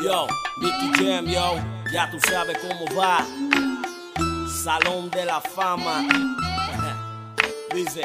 Yo, Nicky Jam, yo, ya tú sabes cómo va. Salón de la fama. Dice.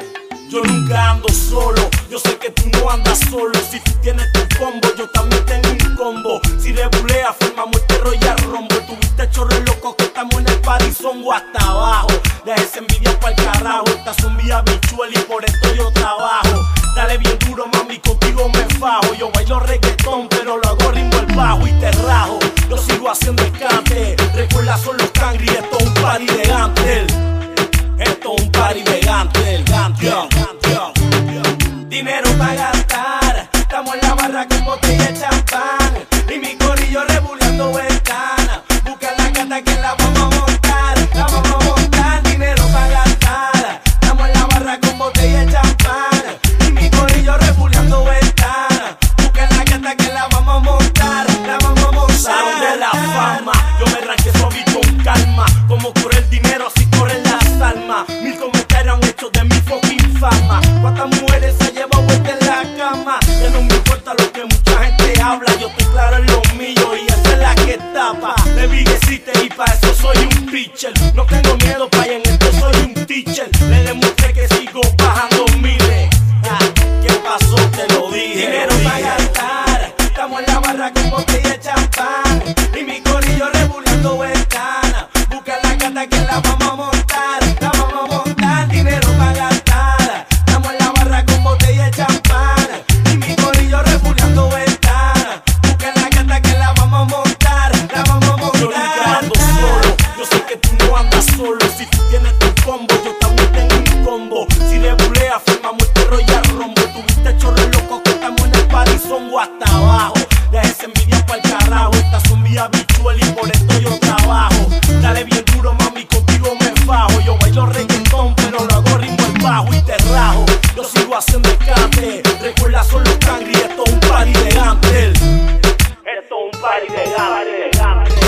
Yo nunca ando solo, yo sé que tú no andas solo. Si tú tienes tu combo, yo también tengo un combo. Si rebulea, formamos este Royal Rombo. Tuviste chorro loco que estamos en el parizongo hasta abajo. Deja esa envidia para el carajo. Esta son vía bichuel y por esto yo trabajo. Dale bien duro, mami, contigo me fajo. Yo bailo reggaetón, pero lo hago ritmo el bajo y te rajo. Yo sigo haciendo el cante. Recuerda, son los cangri, esto es un party de Gantel. Esto es un party de Gantel. Gantel. Dinero para gastar. Estamos en la barra con botella de champán. Y mi corillo rebuleando ventana. Busca la gata que la vamos a montar. que tú no andas solo. Si tú tienes tu combo, yo también tengo mi combo. Si de bulea, firmamos este Royal Rombo. Tuviste chorros locos que estamos en el parizongo hasta abajo. Deja ese envidia para el carajo. Estas son mi habitual y por esto yo trabajo. Dale bien duro, mami, contigo me fajo. Yo bailo reggaetón, pero lo hago ritmo al bajo y te rajo. Yo sigo haciendo escape. Recuerda, son los cangri, esto es un party de Antel. Esto es un party de Antel.